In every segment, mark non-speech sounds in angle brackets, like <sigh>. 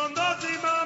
Son dos y más.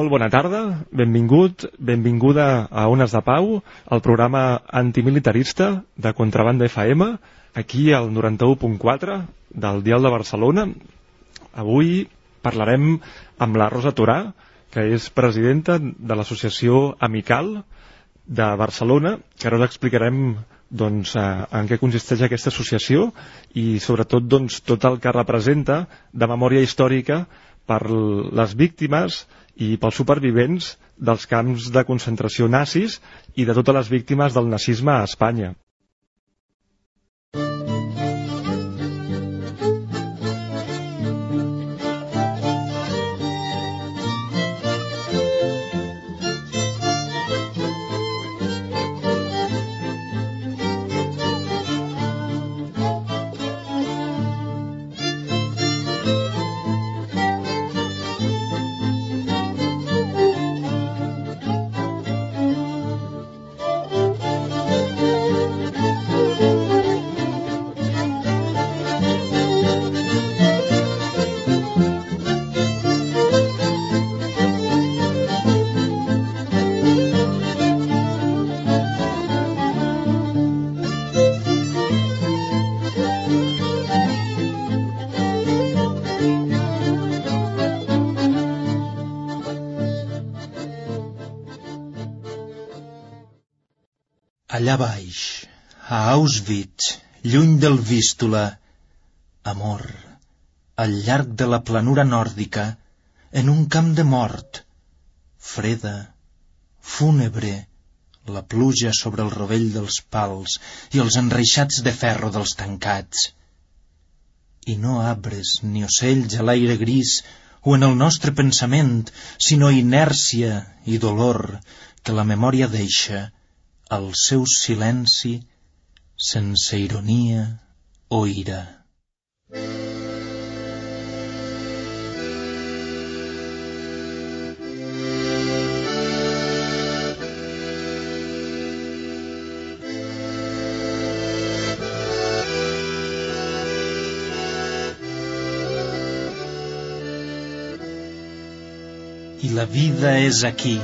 Molt bona tarda, benvingut, benvinguda a Ones de Pau, el programa antimilitarista de Contrabanda FM, aquí al 91.4 del Dial de Barcelona. Avui parlarem amb la Rosa Torà, que és presidenta de l'associació Amical de Barcelona, que ara us explicarem doncs, eh, en què consisteix aquesta associació i sobretot doncs, tot el que representa de memòria històrica per les víctimes i pels supervivents dels camps de concentració nazis i de totes les víctimes del nazisme a Espanya. Lluny del Vístula, amor, al llarg de la planura nòrdica, en un camp de mort, freda, fúnebre, la pluja sobre el rovell dels pals i els enreixats de ferro dels tancats. I no arbres ni ocells a l'aire gris o en el nostre pensament, sinó inèrcia i dolor que la memòria deixa al seu silenci sense ironia o ira. I la vida és aquí,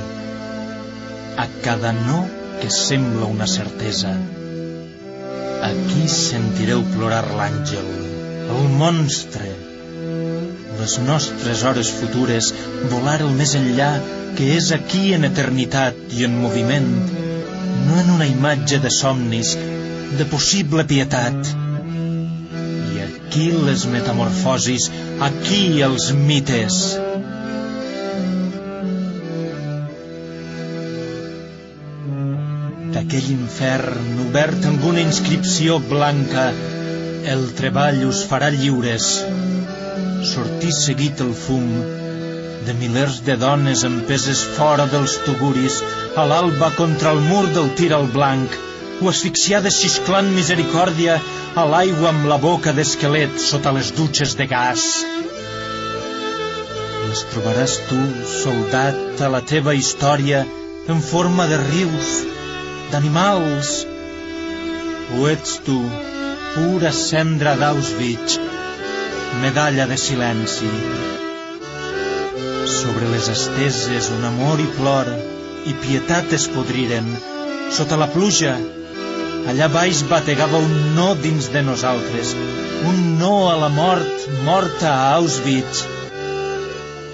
a cada no que sembla una certesa. Aquí sentireu plorar l'àngel, el monstre, les nostres hores futures, volar el més enllà, que és aquí en eternitat i en moviment, no en una imatge de somnis, de possible pietat. I aquí les metamorfosis, aquí els mites, d'aquell infern obert amb una inscripció blanca el treball us farà lliures sortir seguit el fum de milers de dones empeses fora dels tuguris a l'alba contra el mur del tir al blanc o asfixiades xisclant misericòrdia a l'aigua amb la boca d'esquelet sota les dutxes de gas. Les trobaràs tu, soldat, a la teva història, en forma de rius, d'animals. O ets tu, pura cendra d'Auschwitz, medalla de silenci. Sobre les esteses un amor i plor i pietat es podriren. Sota la pluja, allà baix bategava un no dins de nosaltres, un no a la mort morta a Auschwitz,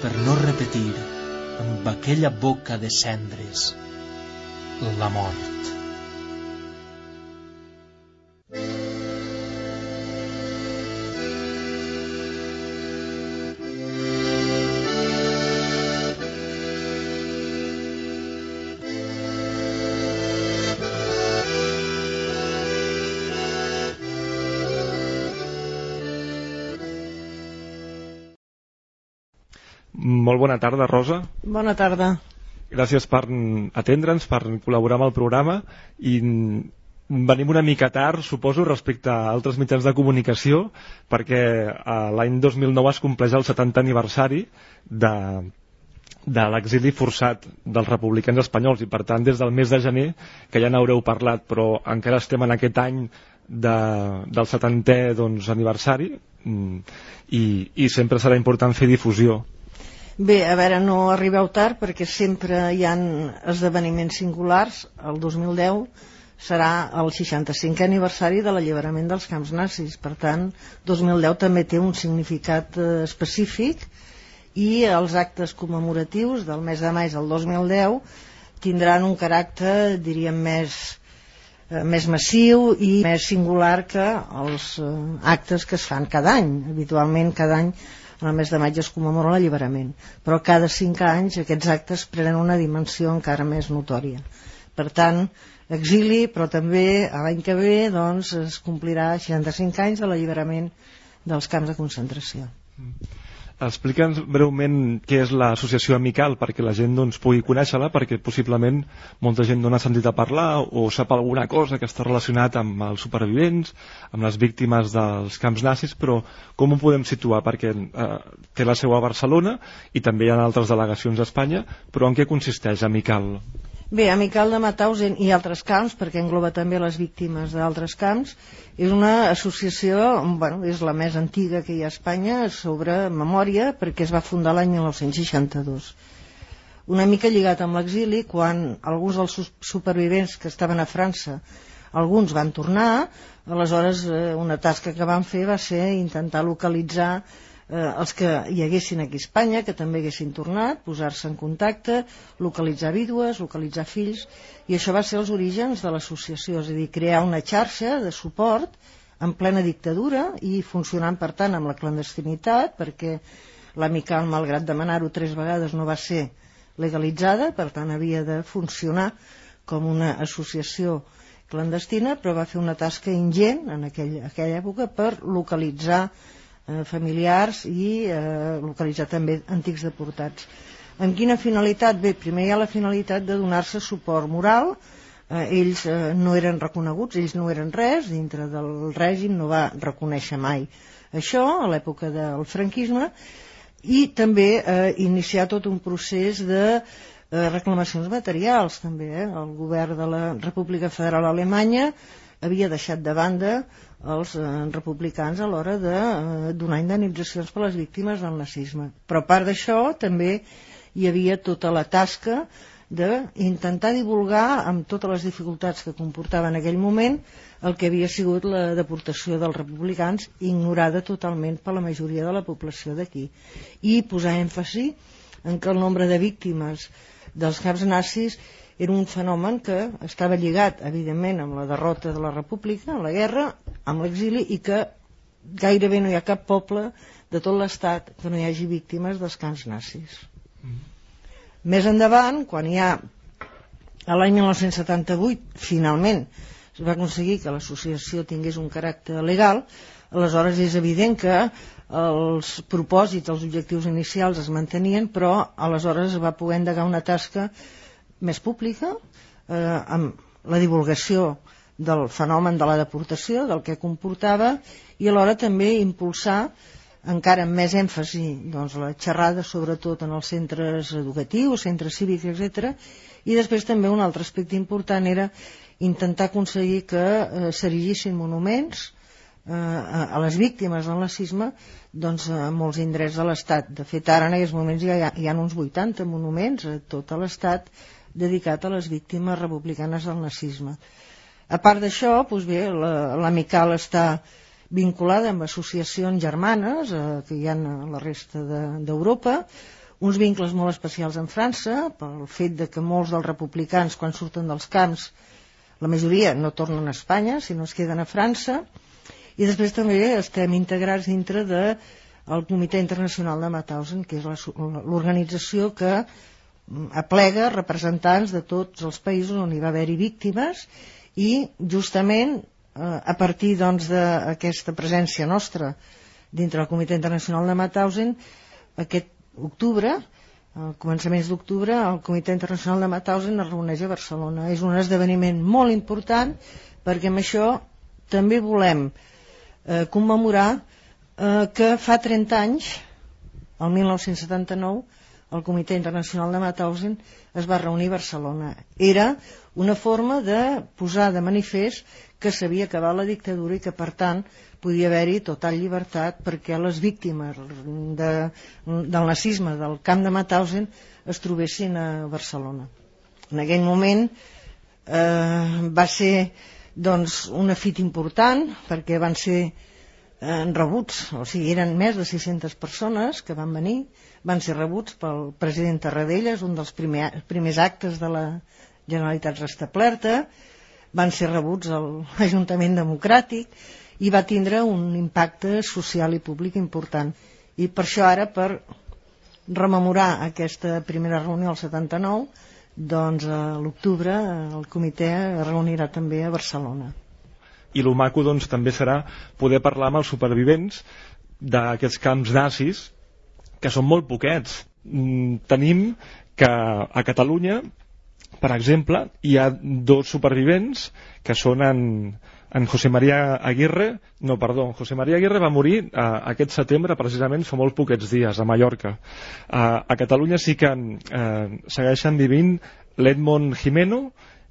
per no repetir amb aquella boca de cendres la mort. Molt bona tarda, Rosa. Bona tarda. Gràcies per atendre'ns, per col·laborar amb el programa i venim una mica tard, suposo, respecte a altres mitjans de comunicació, perquè l'any 2009 es compleix el 70 aniversari de, de l'exili forçat dels republicans espanyols i per tant des del mes de gener que ja n'haureu parlat però encara estem en aquest any de, del 70è doncs, aniversari mm, i, i sempre serà important fer difusió Bé, a veure, no arribeu tard perquè sempre hi han esdeveniments singulars. El 2010 serà el 65è aniversari de l'alliberament dels camps nazis. Per tant, 2010 també té un significat eh, específic i els actes commemoratius del mes de maig del 2010 tindran un caràcter, diríem, més, eh, més massiu i més singular que els eh, actes que es fan cada any. Habitualment cada any en el mes de maig es commemora l'alliberament però cada cinc anys aquests actes prenen una dimensió encara més notòria per tant exili però també l'any que ve doncs, es complirà 65 anys de l'alliberament dels camps de concentració mm. Explica'ns breument què és l'associació amical perquè la gent doncs, pugui conèixer-la perquè possiblement molta gent no n'ha sentit a parlar o sap alguna cosa que està relacionat amb els supervivents, amb les víctimes dels camps nazis, però com ho podem situar? Perquè eh, té la seu a Barcelona i també hi ha altres delegacions a Espanya, però en què consisteix Amical? Bé, Amical de Mauthausen i altres camps, perquè engloba també les víctimes d'altres camps, és una associació, bueno, és la més antiga que hi ha a Espanya sobre memòria, perquè es va fundar l'any 1962. Una mica lligat amb l'exili, quan alguns dels supervivents que estaven a França, alguns van tornar, aleshores eh, una tasca que van fer va ser intentar localitzar eh, els que hi haguessin aquí a Espanya, que també haguessin tornat, posar-se en contacte, localitzar vídues, localitzar fills, i això va ser els orígens de l'associació, és a dir, crear una xarxa de suport en plena dictadura i funcionant, per tant, amb la clandestinitat, perquè l'amical, malgrat demanar-ho tres vegades, no va ser legalitzada, per tant, havia de funcionar com una associació clandestina, però va fer una tasca ingent en aquell, aquella època per localitzar eh, familiars i eh, localitzar també antics deportats. Amb quina finalitat? Bé, primer hi ha la finalitat de donar-se suport moral, eh, ells eh, no eren reconeguts, ells no eren res, dintre del règim no va reconèixer mai això, a l'època del franquisme, i també eh, iniciar tot un procés de eh, reclamacions materials també, eh? el govern de la República Federal Alemanya havia deixat de banda els eh, republicans a l'hora de eh, donar indemnitzacions per les víctimes del nazisme. Però a part d'això també hi havia tota la tasca d'intentar divulgar amb totes les dificultats que comportava en aquell moment el que havia sigut la deportació dels republicans ignorada totalment per la majoria de la població d'aquí i posar èmfasi en que el nombre de víctimes dels caps nazis era un fenomen que estava lligat, evidentment, amb la derrota de la república, amb la guerra, amb l'exili, i que gairebé no hi ha cap poble de tot l'estat que no hi hagi víctimes dels camps nazis. Mm. Més endavant, quan hi ha l'any 1978, finalment, es va aconseguir que l'associació tingués un caràcter legal, aleshores és evident que els propòsits, els objectius inicials es mantenien, però aleshores es va poder endegar una tasca més pública eh, amb la divulgació del fenomen de la deportació, del que comportava, i alhora també impulsar encara amb més èmfasi doncs, la xerrada sobretot en els centres educatius, centres cívics, etc. I després també un altre aspecte important era intentar aconseguir que eh, s'erigissin monuments eh, a les víctimes del nazisme doncs, a molts indrets de l'Estat. De fet, ara en aquests moments hi ha, hi ha uns 80 monuments a tot l'Estat dedicat a les víctimes republicanes del nazisme. A part d'això, doncs bé, l'amical la, està vinculada amb associacions germanes eh, que hi ha a la resta d'Europa, de, uns vincles molt especials en França, pel fet de que molts dels republicans, quan surten dels camps, la majoria no tornen a Espanya, sinó es queden a França, i després també estem integrats dintre del de Comitè Internacional de Mauthausen, que és l'organització que aplega representants de tots els països on hi va haver-hi víctimes i justament eh, a partir doncs, d'aquesta doncs, presència nostra dintre del Comitè Internacional de Mauthausen aquest octubre a començaments d'octubre el Comitè Internacional de Mauthausen es reuneix a Barcelona. És un esdeveniment molt important perquè amb això també volem eh, commemorar eh, que fa 30 anys, el 1979, el Comitè Internacional de Mauthausen es va reunir a Barcelona. Era una forma de posar de manifest que s'havia acabat la dictadura i que, per tant, podia haver-hi total llibertat perquè les víctimes de, del nazisme del camp de Mauthausen es trobessin a Barcelona. En aquell moment eh, va ser doncs, una fita important perquè van ser eh, rebuts, o sigui, eren més de 600 persones que van venir, van ser rebuts pel president Tarradellas, un dels primer, primers actes de la Generalitat restablerta, van ser rebuts a l'Ajuntament <laughs> Democràtic i va tindre un impacte social i públic important. I per això ara, per rememorar aquesta primera reunió al 79, doncs a l'octubre el comitè es reunirà també a Barcelona. I el maco doncs, també serà poder parlar amb els supervivents d'aquests camps nazis, que són molt poquets. Mm, tenim que a Catalunya, per exemple, hi ha dos supervivents que són en, en José María Aguirre, no, perdó, José María Aguirre va morir eh, aquest setembre, precisament fa molt poquets dies, a Mallorca. Eh, a Catalunya sí que eh, segueixen vivint l'Edmond Jimeno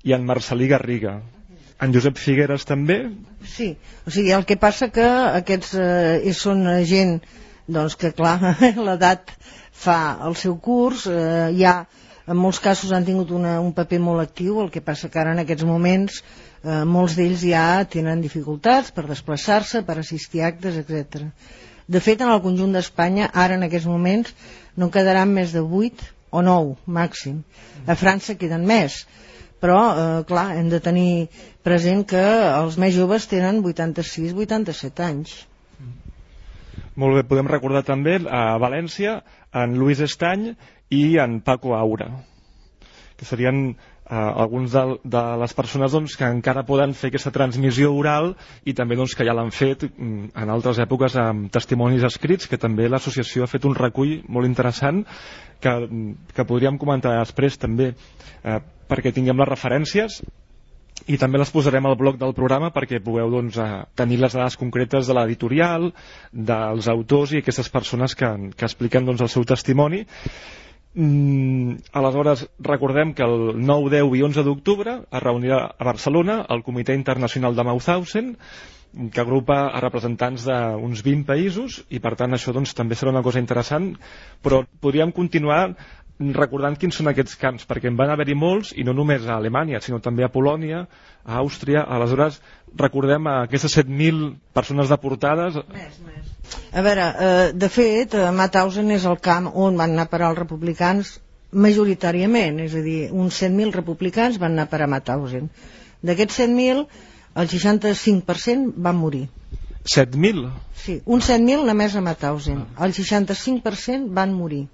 i en Marcelí Garriga. En Josep Figueres també? Sí, o sigui, el que passa que aquests eh, són gent doncs que clar, <laughs> l'edat fa el seu curs, eh, ja en molts casos han tingut una, un paper molt actiu, el que passa que ara en aquests moments eh, molts d'ells ja tenen dificultats per desplaçar-se, per assistir a actes, etc. De fet, en el conjunt d'Espanya, ara en aquests moments, no quedaran més de 8 o 9 màxim. A França queden més, però, eh, clar, hem de tenir present que els més joves tenen 86-87 anys. Molt bé, podem recordar també a València en Luis Estany i en Paco Aura, que serien eh, alguns de, de les persones doncs, que encara poden fer aquesta transmissió oral i també doncs, que ja l'han fet mm, en altres èpoques amb testimonis escrits, que també l'associació ha fet un recull molt interessant que, que podríem comentar després també eh, perquè tinguem les referències i també les posarem al bloc del programa perquè pugueu doncs, eh, tenir les dades concretes de l'editorial, dels autors i aquestes persones que, que expliquen doncs, el seu testimoni. Mm, aleshores, recordem que el 9, 10 i 11 d'octubre es reunirà a Barcelona el Comitè Internacional de Mauthausen, que agrupa a representants d'uns 20 països i per tant això doncs, també serà una cosa interessant però podríem continuar recordant quins són aquests camps, perquè en van haver-hi molts, i no només a Alemanya, sinó també a Polònia, a Àustria, aleshores recordem aquestes 7.000 persones deportades. Més, més. A veure, eh, de fet, eh, Mauthausen és el camp on van anar a parar els republicans majoritàriament, és a dir, uns 100.000 republicans van anar a parar a Mauthausen. D'aquests 100.000, el 65% van morir. 7.000? Sí, uns 7.000 només a Mauthausen. El 65% van morir.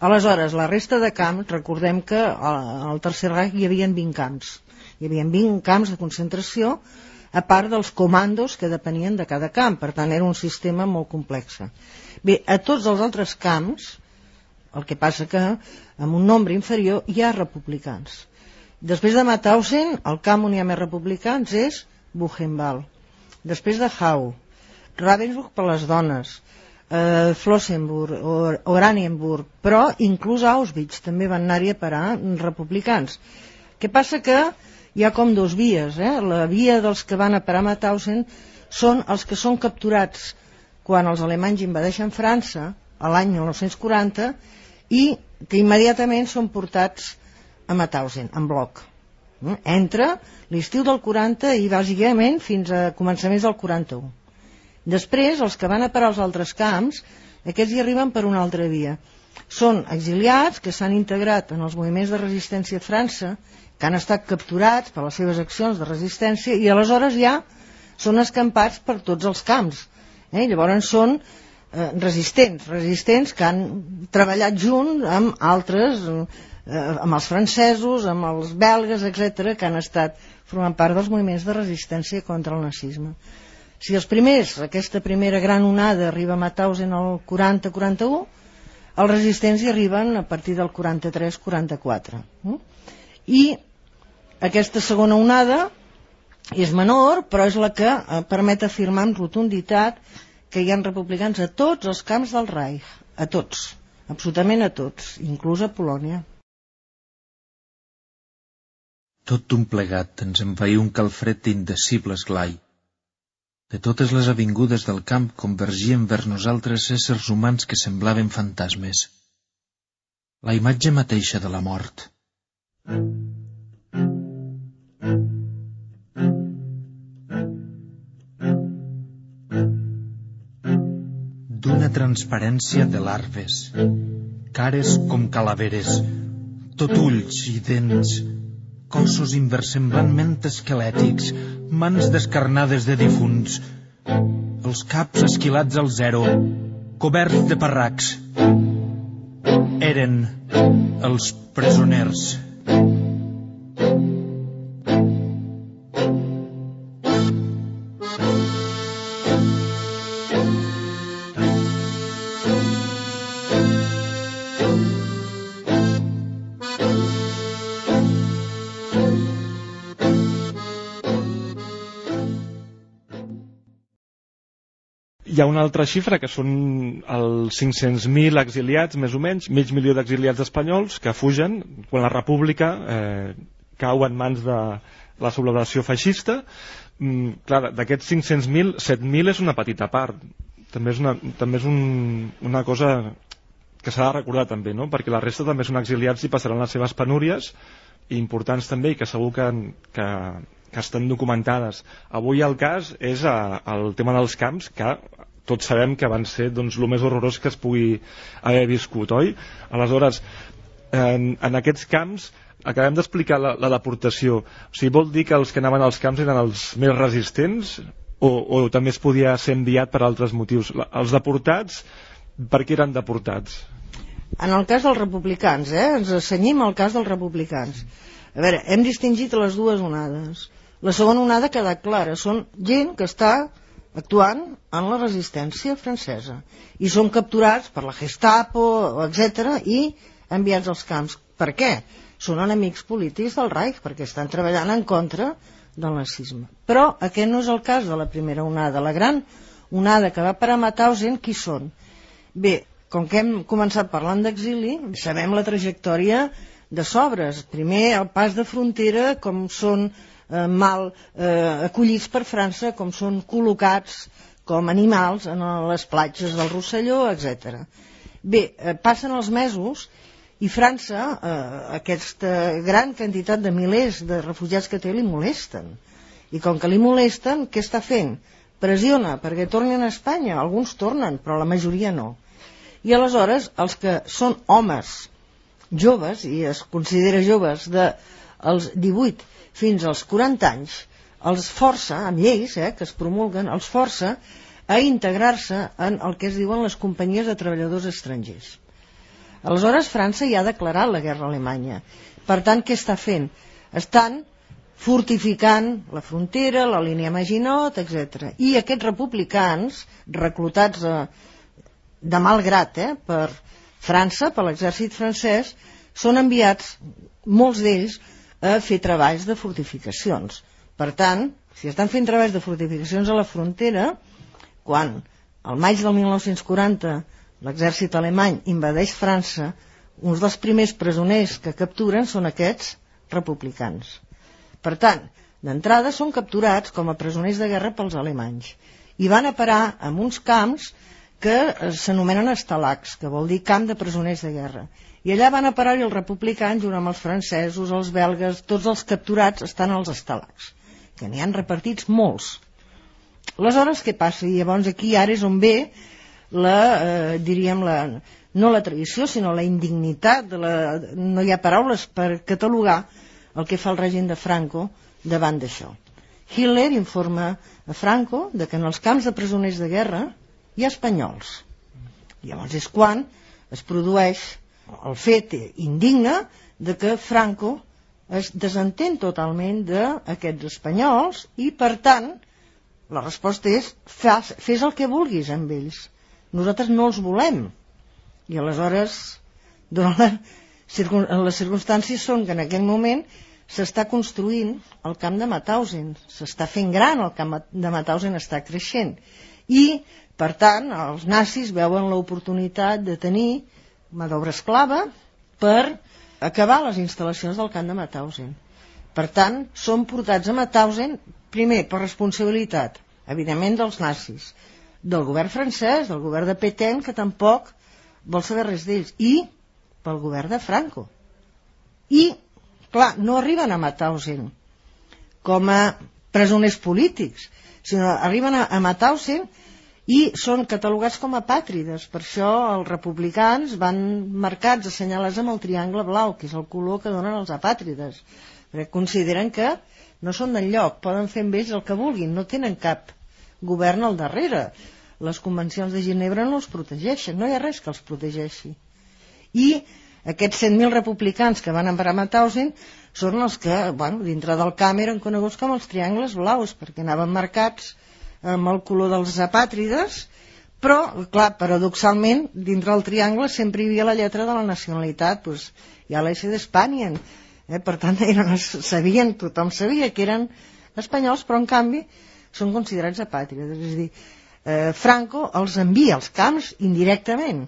Aleshores, la resta de camps, recordem que al Tercer Reich hi havia 20 camps. Hi havia 20 camps de concentració, a part dels comandos que depenien de cada camp. Per tant, era un sistema molt complex. Bé, a tots els altres camps, el que passa que amb un nombre inferior hi ha republicans. Després de Mauthausen, el camp on hi ha més republicans és Buchenwald. Després de Hau, Ravensbrück per les dones, eh, Flossenburg o Oranienburg, però inclús Auschwitz també van anar-hi a parar republicans. Què passa que hi ha com dos vies, eh? la via dels que van a parar a Mauthausen són els que són capturats quan els alemanys invadeixen França a l'any 1940 i que immediatament són portats a Mauthausen, en bloc. Eh? Entre l'estiu del 40 i bàsicament fins a començaments del 41. Després, els que van a parar als altres camps, aquests hi arriben per una altra via. Són exiliats que s'han integrat en els moviments de resistència a França, que han estat capturats per les seves accions de resistència i aleshores ja són escampats per tots els camps. Eh? Llavors són eh, resistents, resistents que han treballat junt amb altres, eh, amb els francesos, amb els belgues, etc que han estat formant part dels moviments de resistència contra el nazisme. Si els primers, aquesta primera gran onada arriba a Mauthausen el 40-41, els resistents hi arriben a partir del 43-44. Mm? I aquesta segona onada és menor, però és la que eh, permet afirmar amb rotunditat que hi ha republicans a tots els camps del Reich, a tots, absolutament a tots, inclús a Polònia. Tot un plegat ens envaï un calfred indecible esglai de totes les avingudes del camp convergien vers nosaltres éssers humans que semblaven fantasmes. La imatge mateixa de la mort. D'una transparència de larves, cares com calaveres, tot ulls i dents, cossos inversemblantment esquelètics, mans descarnades de difunts, els caps esquilats al zero, coberts de parracs. Eren els presoners. Hi ha una altra xifra que són els 500.000 exiliats, més o menys, mig milió d'exiliats espanyols que fugen quan la república eh, cau en mans de la sublevació feixista. Mm, clar, d'aquests 500.000, 7.000 és una petita part. També és una, també és un, una cosa que s'ha de recordar també, no? perquè la resta també són exiliats i passaran les seves penúries importants també i que segur que, que, que estan documentades. Avui el cas és a, el tema dels camps, que tots sabem que van ser doncs, el més horrorós que es pugui haver viscut, oi? Aleshores, en, en aquests camps acabem d'explicar la, la deportació. O sigui, vol dir que els que anaven als camps eren els més resistents o, o també es podia ser enviat per altres motius? La, els deportats, per què eren deportats? En el cas dels republicans, eh? ens assenyim al cas dels republicans. A veure, hem distingit les dues onades. La segona onada ha quedat clara. Són gent que està actuant en la resistència francesa i són capturats per la Gestapo, etc i enviats als camps. Per què? Són enemics polítics del Reich perquè estan treballant en contra del nazisme. Però aquest no és el cas de la primera onada. La gran onada que va per a Mauthausen, qui són? Bé, com que hem començat parlant d'exili, sabem la trajectòria de sobres. Primer, el pas de frontera, com són eh, mal eh, acollits per França, com són col·locats com animals en les platges del Rosselló, etc. Bé, eh, passen els mesos i França, eh, aquesta gran quantitat de milers de refugiats que té, li molesten. I com que li molesten, què està fent? Pressiona perquè tornin a Espanya. Alguns tornen, però la majoria no. I aleshores, els que són homes joves, i es considera joves de els 18 fins als 40 anys els força, amb lleis eh, que es promulguen, els força a integrar-se en el que es diuen les companyies de treballadors estrangers. Aleshores, França ja ha declarat la guerra a Alemanya. Per tant, què està fent? Estan fortificant la frontera, la línia Maginot, etc. I aquests republicans, reclutats a, eh, de mal grat eh, per França, per l'exèrcit francès, són enviats, molts d'ells, a fer treballs de fortificacions. Per tant, si estan fent treballs de fortificacions a la frontera, quan al maig del 1940 l'exèrcit alemany invadeix França, uns dels primers presoners que capturen són aquests republicans. Per tant, d'entrada són capturats com a presoners de guerra pels alemanys i van a parar en uns camps que s'anomenen estalacs, que vol dir camp de presoners de guerra. I allà van a parar-hi els republicans junt amb els francesos, els belgues, tots els capturats estan als estalacs, que n'hi han repartits molts. Aleshores, què passa? I llavors aquí ara és on ve la, eh, diríem, la, no la tradició, sinó la indignitat, de la, no hi ha paraules per catalogar el que fa el règim de Franco davant d'això. Hitler informa a Franco de que en els camps de presoners de guerra hi ha espanyols. Llavors és quan es produeix el fet indigna de que Franco es desentén totalment d'aquests espanyols i, per tant, la resposta és fes, fes el que vulguis amb ells. Nosaltres no els volem. I aleshores, la, les circumstàncies són que en aquell moment s'està construint el camp de Mauthausen, s'està fent gran, el camp de Mauthausen està creixent. I, per tant, els nazis veuen l'oportunitat de tenir mà d'obra esclava per acabar les instal·lacions del camp de Mauthausen. Per tant, són portats a Mauthausen, primer, per responsabilitat, evidentment, dels nazis, del govern francès, del govern de Petain, que tampoc vol saber res d'ells, i pel govern de Franco. I, clar, no arriben a Mauthausen com a presoners polítics, sinó arriben a, a Mauthausen i són catalogats com a pàtrides. Per això els republicans van marcats, assenyalats amb el triangle blau, que és el color que donen els apàtrides, perquè consideren que no són d'enlloc, poden fer amb ells el que vulguin, no tenen cap govern al darrere. Les convencions de Ginebra no els protegeixen, no hi ha res que els protegeixi. I aquests 100.000 republicans que van emparar Mauthausen són els que, bueno, dintre del camp eren coneguts com els triangles blaus, perquè anaven marcats amb el color dels apàtrides, però, clar, paradoxalment, dintre del triangle sempre hi havia la lletra de la nacionalitat, doncs hi ha l'S d'Espanya, eh? per tant, <laughs> eren, sabien, tothom sabia que eren espanyols, però en canvi són considerats apàtrides, és a dir, eh, Franco els envia als camps indirectament,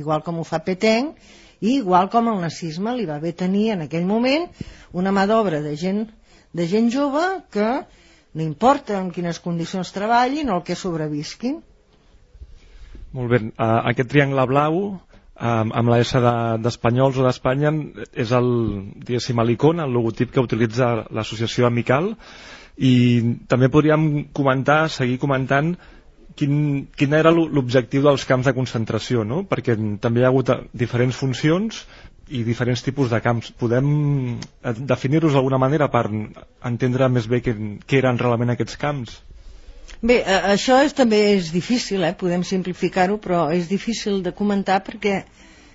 igual com ho fa Petén, i igual com el nazisme li va bé tenir en aquell moment una mà d'obra de gent, de gent jove que no importa en quines condicions treballin o el que sobrevisquin. Molt bé. Uh, aquest triangle blau um, amb la S d'Espanyols de, o d'Espanya és el, diguéssim, l'icona, el logotip que utilitza l'associació Amical i també podríem comentar, seguir comentant quin, quin era l'objectiu dels camps de concentració, no? perquè també hi ha hagut diferents funcions i diferents tipus de camps. Podem eh, definir-los d'alguna manera per entendre més bé què, què eren realment aquests camps? Bé, eh, això és, també és difícil, eh? podem simplificar-ho, però és difícil de comentar perquè,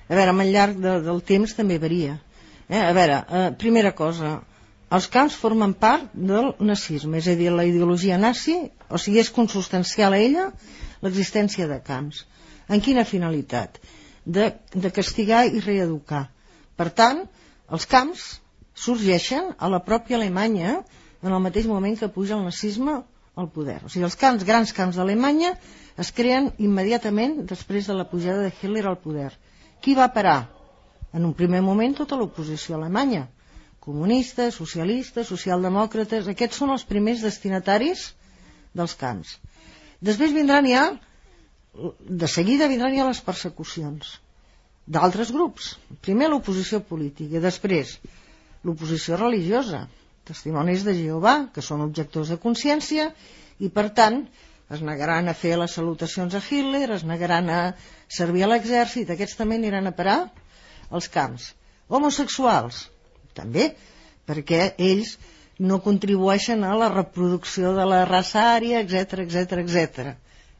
a veure, el llarg de, del temps també varia. Eh? A veure, eh, primera cosa, els camps formen part del nazisme, és a dir, la ideologia nazi, o sigui, és consustancial a ella l'existència de camps. En quina finalitat? De, de castigar i reeducar. Per tant, els camps sorgeixen a la pròpia Alemanya en el mateix moment que puja el nazisme al poder. O sigui, els camps, grans camps d'Alemanya es creen immediatament després de la pujada de Hitler al poder. Qui va parar? En un primer moment tota l'oposició alemanya. Comunistes, socialistes, socialdemòcrates, aquests són els primers destinataris dels camps. Després vindran ja, de seguida vindran ja les persecucions d'altres grups. Primer l'oposició política, després l'oposició religiosa, testimonis de Jehovà, que són objectors de consciència, i per tant es negaran a fer les salutacions a Hitler, es negaran a servir a l'exèrcit, aquests també aniran a parar als camps. Homosexuals, també, perquè ells no contribueixen a la reproducció de la raça ària, etc etc etc.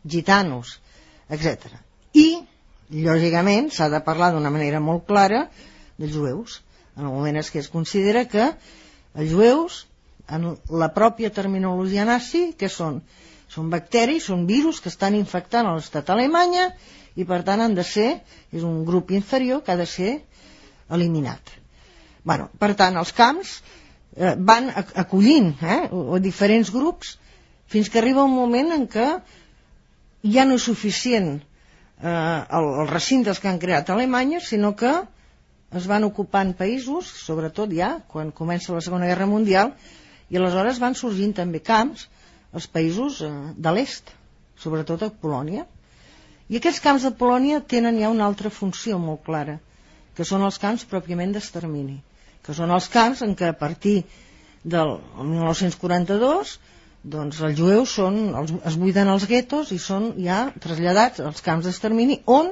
Gitanos, etc. Lògicament s'ha de parlar d'una manera molt clara dels jueus en el moment en què es considera que els jueus en la pròpia terminologia nazi que són? són bacteris, són virus que estan infectant l'estat Alemanya i per tant han de ser és un grup inferior que ha de ser eliminat bueno, per tant els camps eh, van acollint eh, o, o diferents grups fins que arriba un moment en què ja no és suficient eh, els recintes que han creat a Alemanya, sinó que es van ocupant països, sobretot ja quan comença la Segona Guerra Mundial, i aleshores van sorgint també camps als països eh, de l'est, sobretot a Polònia. I aquests camps de Polònia tenen ja una altra funció molt clara, que són els camps pròpiament d'extermini, que són els camps en què a partir del 1942 doncs els jueus són, els, es buiden els guetos i són ja traslladats als camps d'extermini on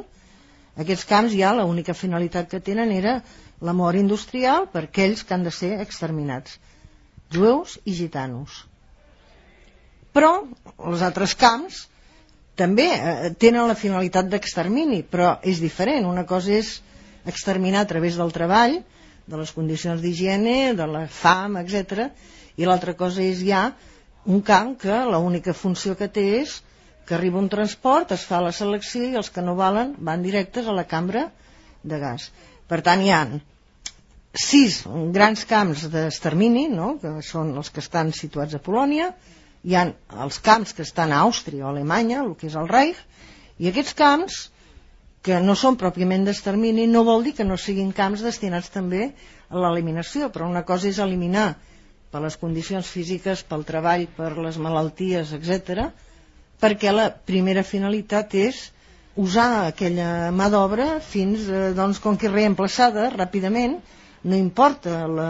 aquests camps ja l'única finalitat que tenen era la mort industrial per aquells que han de ser exterminats jueus i gitanos però els altres camps també eh, tenen la finalitat d'extermini però és diferent, una cosa és exterminar a través del treball de les condicions d'higiene, de la fam, etc. i l'altra cosa és ja un camp que l'única funció que té és que arriba un transport, es fa la selecció i els que no valen van directes a la cambra de gas. Per tant, hi ha sis grans camps d'extermini, no? que són els que estan situats a Polònia, hi ha els camps que estan a Àustria o Alemanya, el que és el Reich, i aquests camps, que no són pròpiament d'extermini, no vol dir que no siguin camps destinats també a l'eliminació, però una cosa és eliminar per les condicions físiques, pel treball, per les malalties, etc, perquè la primera finalitat és usar aquella mà d'obra fins, eh, doncs, com que reemplaçada ràpidament, no importa la,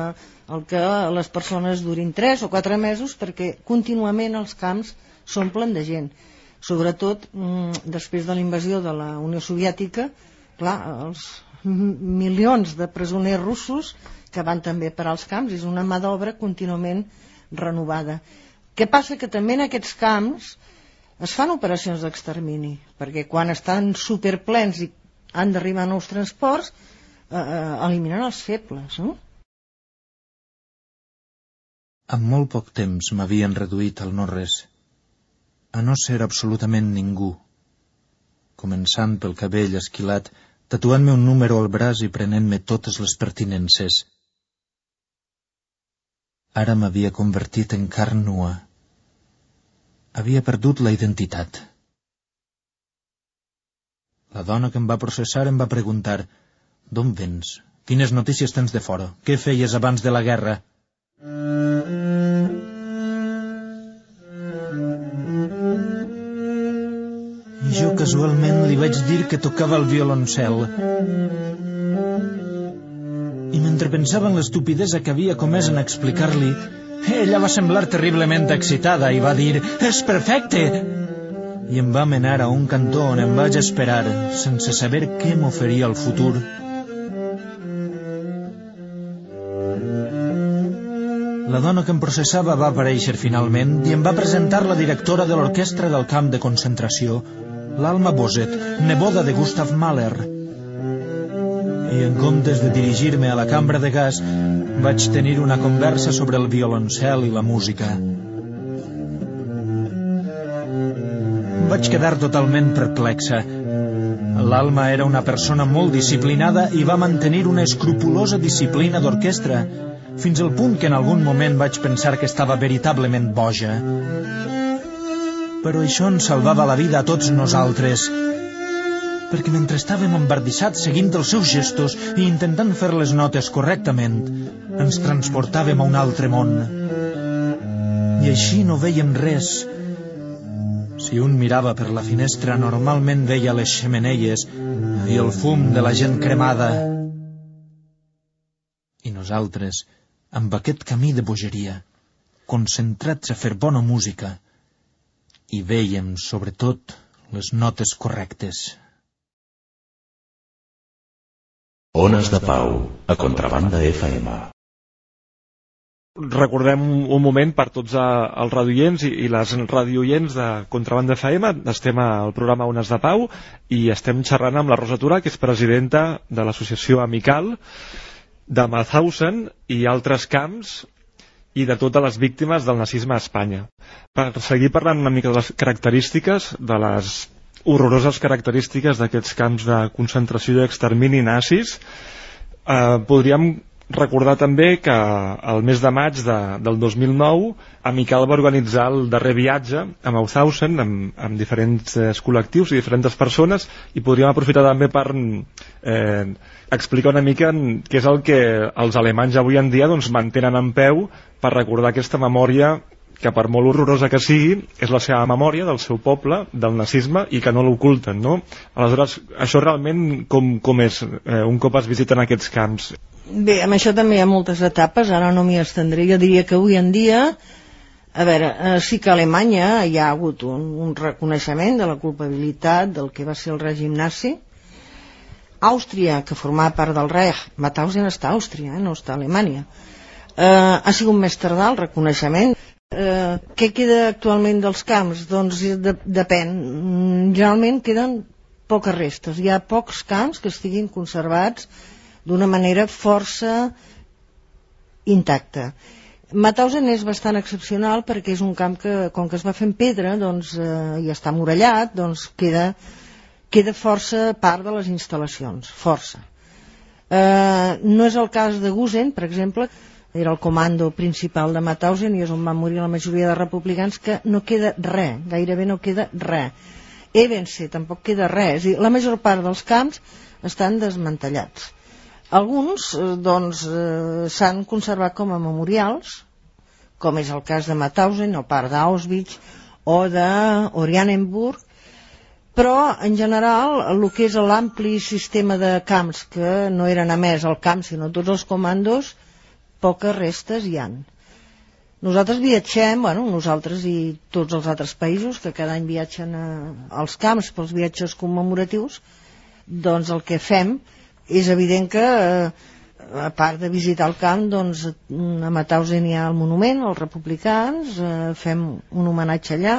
el que les persones durin 3 o 4 mesos perquè contínuament els camps s'omplen de gent. Sobretot mm, després de la invasió de la Unió Soviètica clar, els milions de presoners russos que van també per als camps, és una mà d'obra contínuament renovada. Què passa? Que també en aquests camps es fan operacions d'extermini, perquè quan estan superplens i han d'arribar nous transports, eh, eh, eliminen els febles, no? En molt poc temps m'havien reduït al no-res, a no ser absolutament ningú, començant pel cabell esquilat, tatuant-me un número al braç i prenent-me totes les pertinences. Ara m'havia convertit en carn nua. Havia perdut la identitat. La dona que em va processar em va preguntar «D'on vens? Quines notícies tens de fora? Què feies abans de la guerra?» jo casualment li vaig dir que tocava el violoncel i mentre pensava en l'estupidesa que havia comès en explicar-li, ella va semblar terriblement excitada i va dir «És perfecte!» i em va menar a un cantó on em vaig esperar, sense saber què m'oferia el futur. La dona que em processava va aparèixer finalment i em va presentar la directora de l'orquestra del camp de concentració, l'Alma Boset, neboda de Gustav Mahler. I en comptes de dirigir-me a la cambra de gas, vaig tenir una conversa sobre el violoncel i la música. Vaig quedar totalment perplexa. L'Alma era una persona molt disciplinada i va mantenir una escrupulosa disciplina d'orquestra, fins al punt que en algun moment vaig pensar que estava veritablement boja. Però això ens salvava la vida a tots nosaltres, perquè mentre estàvem embardissats seguint els seus gestos i intentant fer les notes correctament, ens transportàvem a un altre món. I així no veiem res. Si un mirava per la finestra, normalment veia les xemeneies i el fum de la gent cremada. I nosaltres, amb aquest camí de bogeria, concentrats a fer bona música, i veiem, sobretot, les notes correctes. Ones de Pau, a Contrabanda FM. Recordem un moment per tots els radioients i les radioients de Contrabanda FM. Estem al programa Ones de Pau i estem xerrant amb la Rosa Tura, que és presidenta de l'associació Amical de Mauthausen i altres camps i de totes les víctimes del nazisme a Espanya. Per seguir parlant una mica de les característiques de les horroroses característiques d'aquests camps de concentració i extermini nazis. Eh, podríem recordar també que el mes de maig de, del 2009 Amical va organitzar el darrer viatge a Mauthausen amb, amb diferents eh, col·lectius i diferents persones i podríem aprofitar també per eh, explicar una mica què és el que els alemanys avui en dia doncs, mantenen en peu per recordar aquesta memòria que per molt horrorosa que sigui, és la seva memòria del seu poble, del nazisme, i que no l'oculten, no? Aleshores, això realment com, com és eh, un cop es visiten aquests camps? Bé, amb això també hi ha moltes etapes, ara no m'hi estendré. Jo diria que avui en dia, a veure, eh, sí que a Alemanya hi ha hagut un, un reconeixement de la culpabilitat del que va ser el règim nazi, Àustria, que formava part del Reich, Mauthausen està a Àustria, eh, no està a Alemanya, eh, ha sigut més tardà el reconeixement Eh, què queda actualment dels camps? Doncs de, depèn. Mm, generalment queden poques restes. Hi ha pocs camps que estiguin conservats d'una manera força intacta. Mauthausen és bastant excepcional perquè és un camp que, com que es va fer en pedra doncs, eh, i està murallat, doncs queda, queda força part de les instal·lacions, força. Eh, no és el cas de Gusen, per exemple, era el comando principal de Mauthausen i és on van morir la majoria de republicans que no queda res, gairebé no queda res Ebense tampoc queda res i la major part dels camps estan desmantellats. Alguns eh, doncs eh, s'han conservat com a memorials com és el cas de Mauthausen o part d'Auschwitz o d'Orianenburg però en general el que és l'ampli sistema de camps que no eren a més el camp sinó tots els comandos poques restes hi han. Nosaltres viatgem, bueno, nosaltres i tots els altres països que cada any viatgen a, als camps pels viatges commemoratius, doncs el que fem és evident que eh, a part de visitar el camp doncs a Mauthausen hi ha el monument als republicans eh, fem un homenatge allà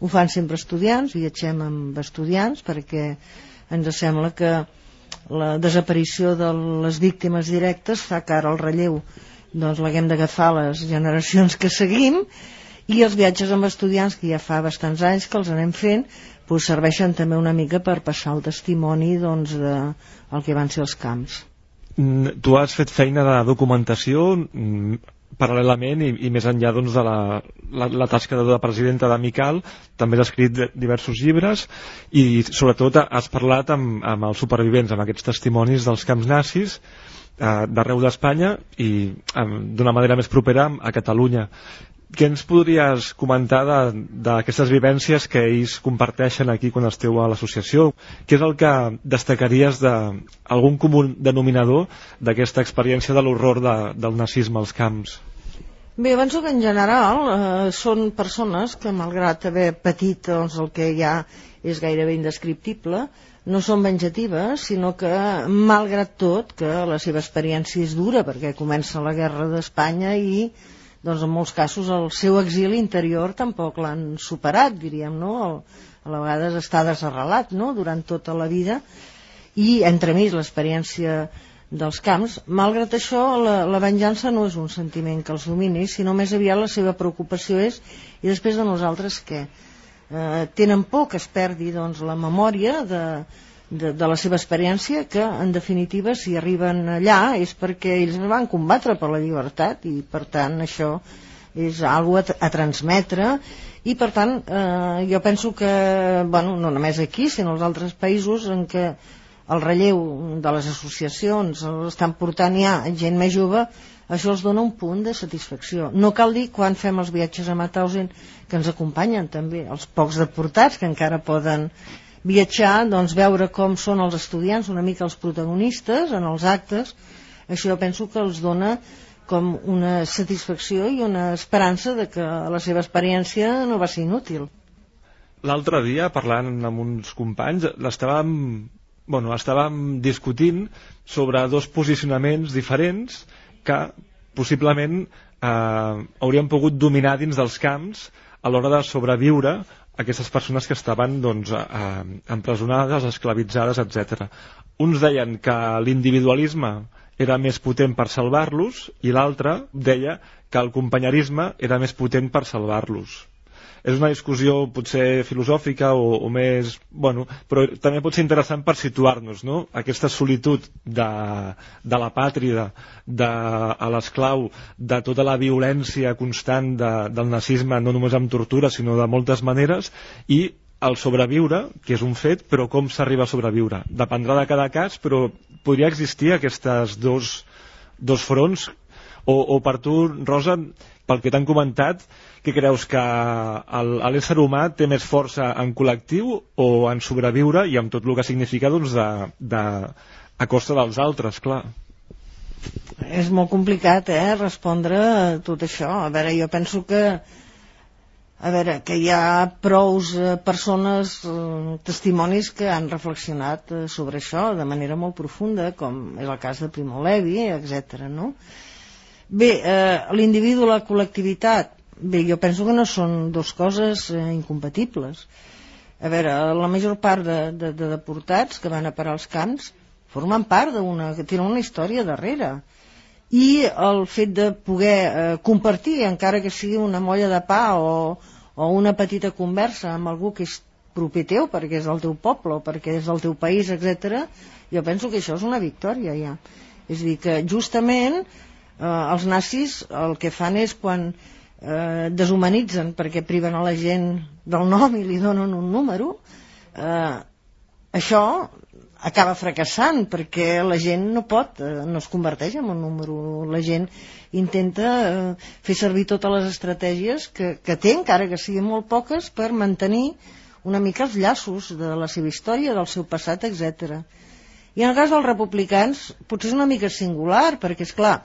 ho fan sempre estudiants viatgem amb estudiants perquè ens sembla que la desaparició de les víctimes directes fa cara al relleu doncs l'haguem d'agafar les generacions que seguim i els viatges amb estudiants que ja fa bastants anys que els anem fent doncs serveixen també una mica per passar el testimoni doncs, de el que van ser els camps. Mm, Tu has fet feina de documentació mm, paral·lelament i, i més enllà doncs, de la, la, la tasca de, de presidenta d'Amical també has escrit diversos llibres i sobretot has parlat amb, amb els supervivents, amb aquests testimonis dels camps nazis eh, d'arreu d'Espanya i d'una manera més propera a Catalunya. Què ens podries comentar d'aquestes de, vivències que ells comparteixen aquí quan esteu a l'associació? Què és el que destacaries d'algun comú denominador d'aquesta experiència de l'horror de, del nazisme als camps? Bé, penso que en general eh, són persones que, malgrat haver patit doncs, el que ja és gairebé indescriptible, no són venjatives, sinó que, malgrat tot, que la seva experiència és dura, perquè comença la guerra d'Espanya i, doncs, en molts casos, el seu exili interior tampoc l'han superat, diríem, no? El, a la vegades està desarrelat, no?, durant tota la vida, i, entremig, l'experiència dels camps. Malgrat això, la, la venjança no és un sentiment que els domini, sinó més aviat la seva preocupació és i després de nosaltres què? eh, tenen por que es perdi doncs, la memòria de, de, de la seva experiència que en definitiva si arriben allà és perquè ells van combatre per la llibertat i per tant això és algo a, a transmetre i per tant eh, jo penso que bueno, no només aquí sinó als altres països en què el relleu de les associacions estan portant ja gent més jove això els dona un punt de satisfacció. No cal dir quan fem els viatges a Mauthausen que ens acompanyen també, els pocs deportats que encara poden viatjar, doncs veure com són els estudiants, una mica els protagonistes en els actes, això penso que els dona com una satisfacció i una esperança de que la seva experiència no va ser inútil. L'altre dia, parlant amb uns companys, l'estàvem bueno, estàvem discutint sobre dos posicionaments diferents que possiblement eh, haurien pogut dominar dins dels camps a l'hora de sobreviure aquestes persones que estaven doncs, eh, empresonades, esclavitzades, etc. Uns deien que l'individualisme era més potent per salvar-los i l'altre deia que el companyerisme era més potent per salvar-los és una discussió potser filosòfica o, o més... Bueno, però també pot ser interessant per situar-nos, no? Aquesta solitud de, de la pàtrida, de, a l'esclau, de tota la violència constant de, del nazisme, no només amb tortura, sinó de moltes maneres, i el sobreviure, que és un fet, però com s'arriba a sobreviure. Dependrà de cada cas, però podria existir aquestes dos, dos fronts o, o per tu, Rosa, pel que t'han comentat, que creus que l'ésser humà té més força en col·lectiu o en sobreviure i amb tot el que significa doncs, de, de, a costa dels altres, clar? És molt complicat, eh, respondre a tot això. A veure, jo penso que a veure, que hi ha prous eh, persones, eh, testimonis que han reflexionat eh, sobre això de manera molt profunda, com és el cas de Primo Levi, etc. no? Bé, eh, l'individu, la col·lectivitat, Bé, jo penso que no són dues coses eh, incompatibles. A veure, la major part de, de, de deportats que van a parar als camps formen part d'una... que tenen una història darrere. I el fet de poder eh, compartir, encara que sigui una molla de pa o, o una petita conversa amb algú que és proper teu, perquè és del teu poble perquè és del teu país, etc. jo penso que això és una victòria ja. És a dir, que justament eh, els nazis el que fan és quan eh, deshumanitzen perquè priven a la gent del nom i li donen un número eh, això acaba fracassant perquè la gent no pot, eh, no es converteix en un número, la gent intenta eh, fer servir totes les estratègies que, que té, encara que siguin molt poques, per mantenir una mica els llaços de la seva història, del seu passat, etc. I en el cas dels republicans potser és una mica singular, perquè és clar,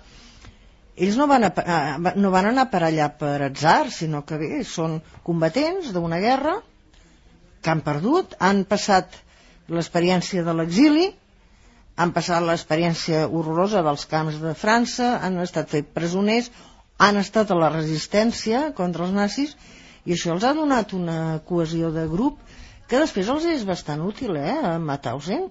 ells no van, a, no van anar per allà per atzar, sinó que bé, són combatents d'una guerra que han perdut, han passat l'experiència de l'exili, han passat l'experiència horrorosa dels camps de França, han estat fet presoners, han estat a la resistència contra els nazis i això els ha donat una cohesió de grup que després els és bastant útil, eh, a Mauthausen,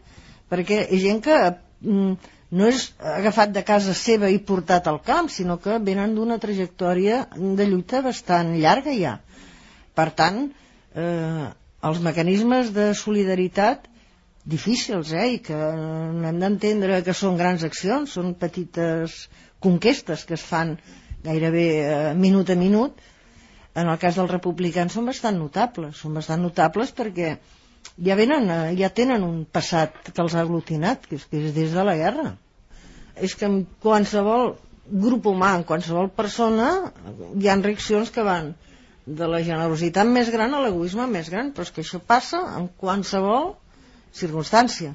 perquè hi ha gent que no és agafat de casa seva i portat al camp, sinó que venen d'una trajectòria de lluita bastant llarga ja. Per tant, eh, els mecanismes de solidaritat difícils, eh, i que hem d'entendre que són grans accions, són petites conquestes que es fan gairebé eh, minut a minut, en el cas dels republicans són bastant notables, són bastant notables perquè ja, venen, eh, ja tenen un passat que els ha aglutinat, que és, que és des de la guerra és que en qualsevol grup humà, en qualsevol persona, hi han reaccions que van de la generositat més gran a l'egoisme més gran, però és que això passa en qualsevol circumstància.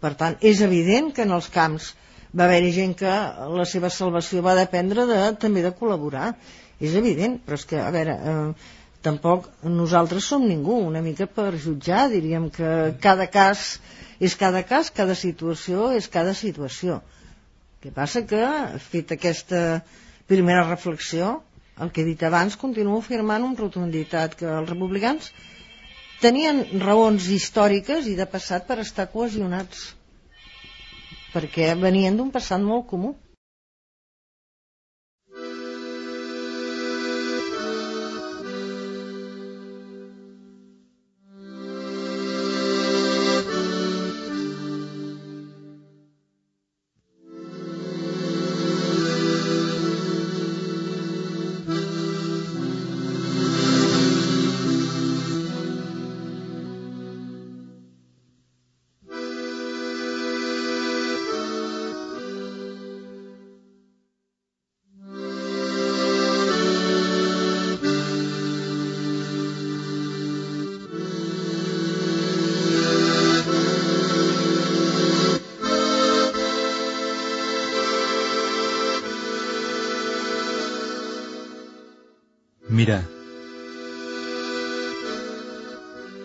Per tant, és evident que en els camps va haver-hi gent que la seva salvació va dependre de, també de col·laborar és evident, però és que, a veure, eh, tampoc nosaltres som ningú, una mica per jutjar, diríem que cada cas és cada cas, cada situació és cada situació. El que passa que, fet aquesta primera reflexió, el que he dit abans, continuo afirmant amb rotunditat que els republicans tenien raons històriques i de passat per estar cohesionats perquè venien d'un passat molt comú Mira,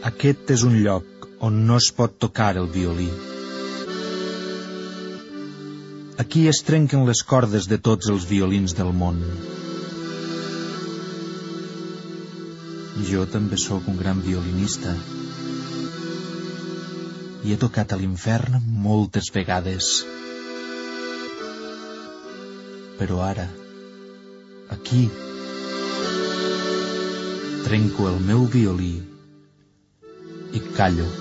aquest és un lloc on no es pot tocar el violí. Aquí es trenquen les cordes de tots els violins del món. Jo també sóc un gran violinista i he tocat a l'infern moltes vegades. Però ara, aquí, trenco el meu violí i callo.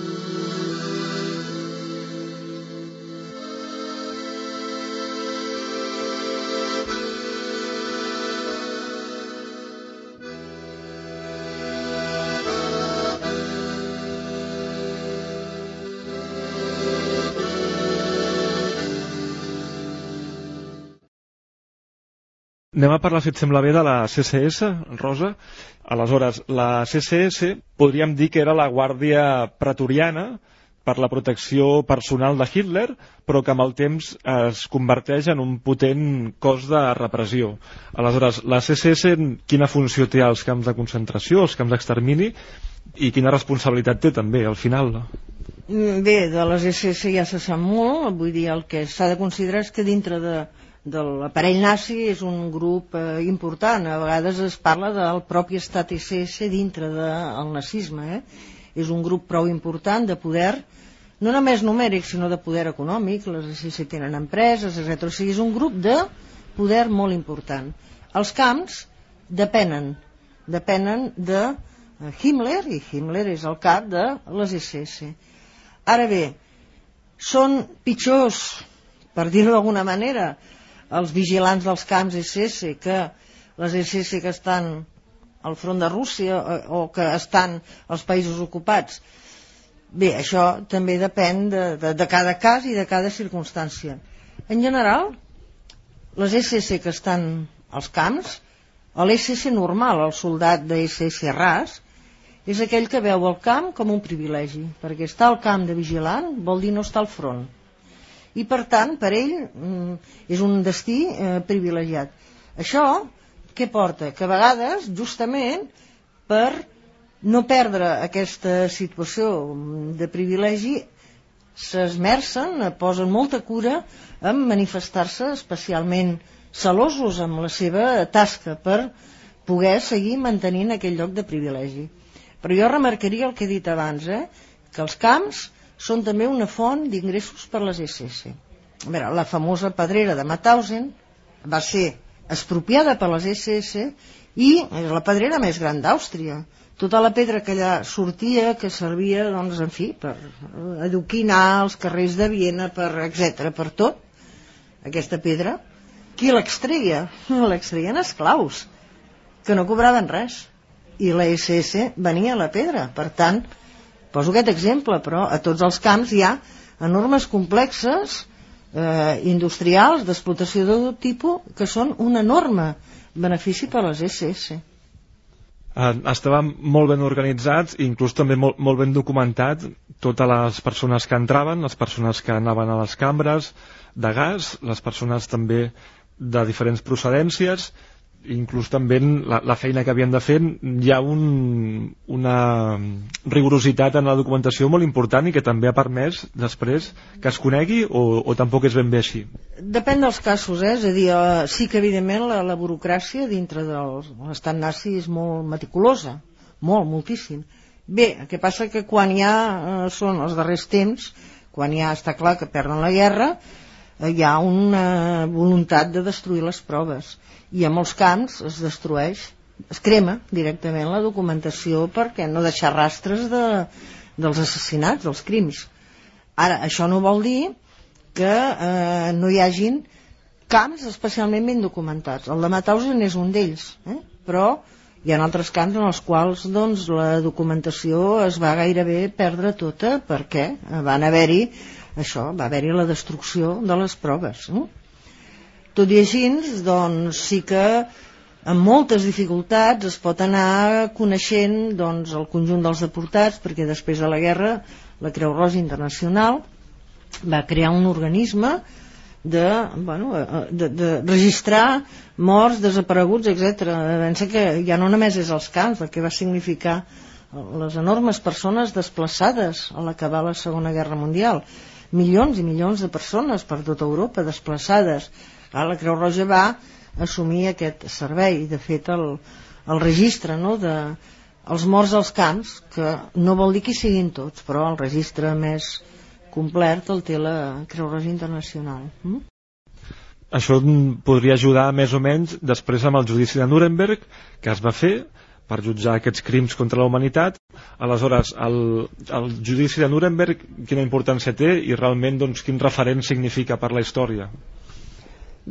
Anem a parlar, si et sembla bé, de la CSS, Rosa. Aleshores, la CSS podríem dir que era la guàrdia pretoriana per la protecció personal de Hitler, però que amb el temps es converteix en un potent cos de repressió. Aleshores, la CSS quina funció té als camps de concentració, als camps d'extermini, i quina responsabilitat té també, al final? Mm, bé, de les SS ja se sap molt, vull dir, el que s'ha de considerar és que dintre de, de l'aparell nazi és un grup eh, important. A vegades es parla del propi estat SS dintre del nazisme. Eh? És un grup prou important de poder, no només numèric, sinó de poder econòmic. Les SS tenen empreses, etc. O sigui, és un grup de poder molt important. Els camps depenen, depenen de eh, Himmler, i Himmler és el cap de les SS. Ara bé, són pitjors, per dir-ho d'alguna manera, els vigilants dels camps SS que les SS que estan al front de Rússia o, eh, o que estan als països ocupats. Bé, això també depèn de, de, de cada cas i de cada circumstància. En general les SS que estan als camps l'SS normal, el soldat de SS ras és aquell que veu el camp com un privilegi perquè estar al camp de vigilant vol dir no estar al front i per tant per ell mm, és un destí eh, privilegiat això què porta? que a vegades justament per no perdre aquesta situació de privilegi s'esmercen, posen molta cura en manifestar-se especialment celosos amb la seva tasca per poder seguir mantenint aquell lloc de privilegi. Però jo remarcaria el que he dit abans, eh? que els camps són també una font d'ingressos per les SS. A veure, la famosa pedrera de Mauthausen va ser expropiada per les SS i és la pedrera més gran d'Àustria. Tota la pedra que allà sortia, que servia, doncs, en fi, per adoquinar els carrers de Viena, per etc per tot, aquesta pedra, qui l'extreia? <laughs> L'extreien esclaus, que no cobraven res. I la SS venia a la pedra. Per tant, Poso aquest exemple, però a tots els camps hi ha enormes complexes eh, industrials d'explotació de tot tipus que són un enorme benefici per a les SS. Eh, estàvem molt ben organitzats i inclús també molt, molt ben documentat totes les persones que entraven, les persones que anaven a les cambres de gas, les persones també de diferents procedències inclús també la, la feina que havien de fer hi ha un, una rigorositat en la documentació molt important i que també ha permès després que es conegui o, o tampoc és ben bé així? Depèn dels casos, eh? és a dir, eh, sí que evidentment la, la burocràcia dintre de l'estat nazi és molt meticulosa, molt, moltíssim. Bé, el que passa que quan ja eh, són els darrers temps, quan ja està clar que perden la guerra, hi ha una voluntat de destruir les proves i a molts camps es destrueix, es crema directament la documentació perquè no deixar rastres de, dels assassinats, dels crims. Ara, això no vol dir que eh, no hi hagin camps especialment ben documentats. El de Mauthausen és un d'ells, eh? però hi ha altres camps en els quals doncs, la documentació es va gairebé perdre tota perquè van haver-hi això, va haver-hi la destrucció de les proves. Eh? Tot i així, doncs sí que amb moltes dificultats es pot anar coneixent doncs, el conjunt dels deportats perquè després de la guerra la Creu Roja Internacional va crear un organisme de, bueno, de, de registrar morts, desapareguts, etc. Pensa que ja no només és els camps el que va significar les enormes persones desplaçades a l'acabar la Segona Guerra Mundial milions i milions de persones per tota Europa desplaçades Clar, la Creu Roja va assumir aquest servei, de fet el, el registre no, de, els morts als camps, que no vol dir que siguin tots, però el registre més complet el té la Creu Roja Internacional. Mm? Això podria ajudar més o menys després amb el judici de Nuremberg que es va fer per jutjar aquests crims contra la humanitat. Aleshores, el, el judici de Nuremberg quina importància té i realment doncs, quin referent significa per la història?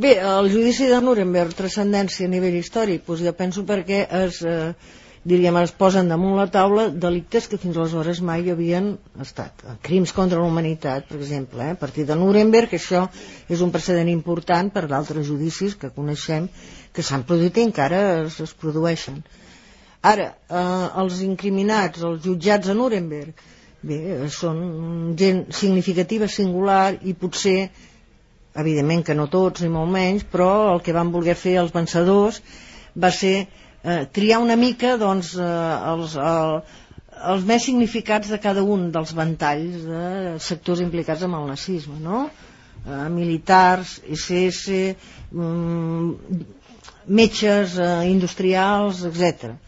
Bé, el judici de Nuremberg, transcendència a nivell històric, doncs jo penso perquè es, eh, diríem, es posen damunt la taula delictes que fins aleshores mai havien estat. Crims contra la humanitat, per exemple. Eh? A partir de Nuremberg, això és un precedent important per d'altres judicis que coneixem que s'han produït i encara es, es produeixen. Ara, eh, els incriminats, els jutjats a Nuremberg, bé, són gent significativa, singular i potser evidentment que no tots ni molt menys, però el que van voler fer els vencedors va ser eh, triar una mica doncs, eh, els, el, els més significats de cada un dels ventalls de sectors implicats amb el nazisme, no? Eh, militars, SS, mm, metges, eh, industrials, etc.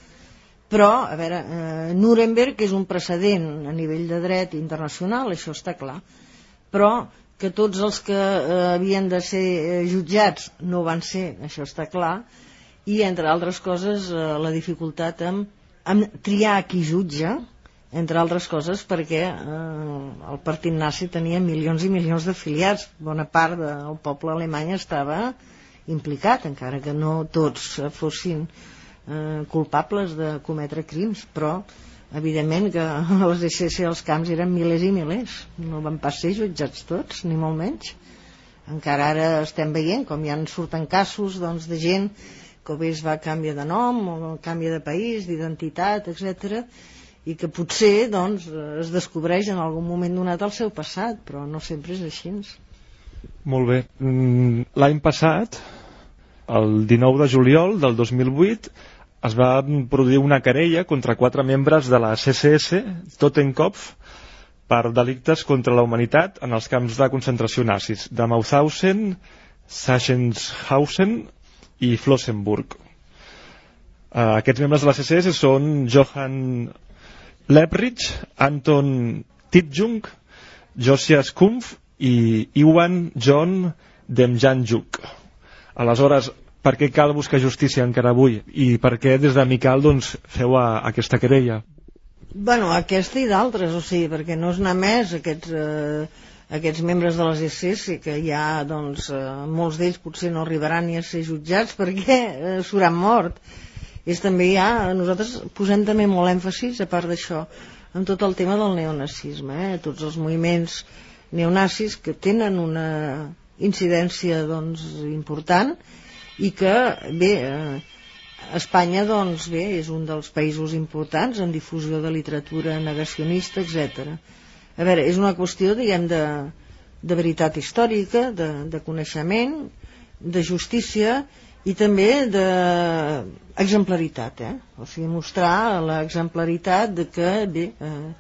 Però, a veure, eh, Nuremberg és un precedent a nivell de dret internacional, això està clar, però que tots els que eh, havien de ser eh, jutjats no van ser, això està clar, i entre altres coses eh, la dificultat en, en triar qui jutja, entre altres coses perquè eh, el partit nazi tenia milions i milions d'afiliats, bona part del poble alemany estava implicat, encara que no tots fossin eh, culpables de cometre crims, però evidentment que a les SS els camps eren milers i milers no van pas ser jutjats tots ni molt menys encara ara estem veient com ja en surten casos doncs, de gent que bé es va canviar de nom o canvia de país, d'identitat, etc i que potser doncs, es descobreix en algun moment donat el seu passat, però no sempre és així. Molt bé. Mm, l'any passat, el 19 de juliol del 2008, es va produir una querella contra quatre membres de la CSS, Totenkopf, per delictes contra la humanitat en els camps de concentració nazis de Mauthausen, Sachsenhausen i Flossenburg. Uh, aquests membres de la CSS són Johann Leprich, Anton Titjung, Josias Kumpf i Iwan John Demjanjuk. Aleshores, per què cal buscar justícia encara avui i per què des de Mical doncs, feu a, a aquesta querella? Bueno, aquesta i d'altres, o sigui, perquè no és només aquests, eh, aquests membres de les SS que ja, doncs, eh, molts d'ells potser no arribaran ni a ser jutjats perquè eh, s'hauran mort. És també ja, nosaltres posem també molt èmfasis, a part d'això, en tot el tema del neonazisme, eh? tots els moviments neonazis que tenen una incidència doncs, important i que, bé, eh, Espanya, doncs, bé, és un dels països importants en difusió de literatura negacionista, etc. A veure, és una qüestió, diguem, de, de veritat històrica, de, de coneixement, de justícia i també d'exemplaritat, eh? o sigui, mostrar l'exemplaritat de que, bé, eh,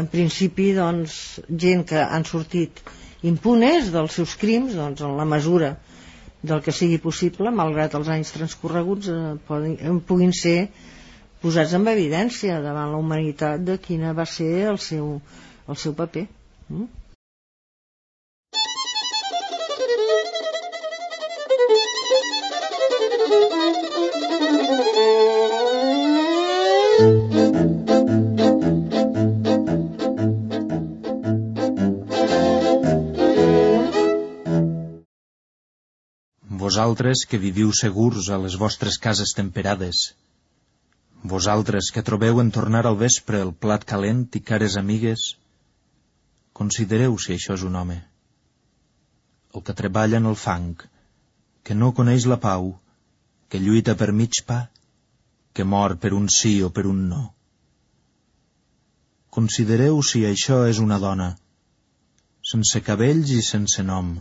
en principi, doncs, gent que han sortit impunes dels seus crims, doncs, en la mesura del que sigui possible, malgrat els anys transcorreguts, eh, poden, puguin ser posats en evidència davant la humanitat de quina va ser el seu, el seu paper. Mm? Vosaltres que viviu segurs a les vostres cases temperades, vosaltres que trobeu en tornar al vespre el plat calent i cares amigues, considereu si això és un home. El que treballa en el fang, que no coneix la pau, que lluita per mig pa, que mor per un sí o per un no. Considereu si això és una dona, sense cabells i sense nom,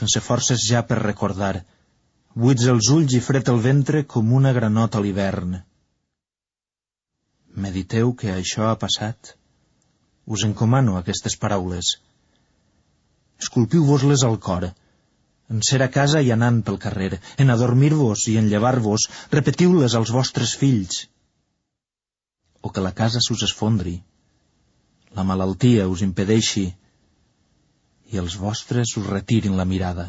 sense forces ja per recordar, buits els ulls i fred el ventre com una granota a l'hivern. Mediteu que això ha passat. Us encomano aquestes paraules. Esculpiu-vos-les al cor, en ser a casa i anant pel carrer, en adormir-vos i en llevar-vos, repetiu-les als vostres fills. O que la casa s'us esfondri, la malaltia us impedeixi i els vostres us retirin la mirada.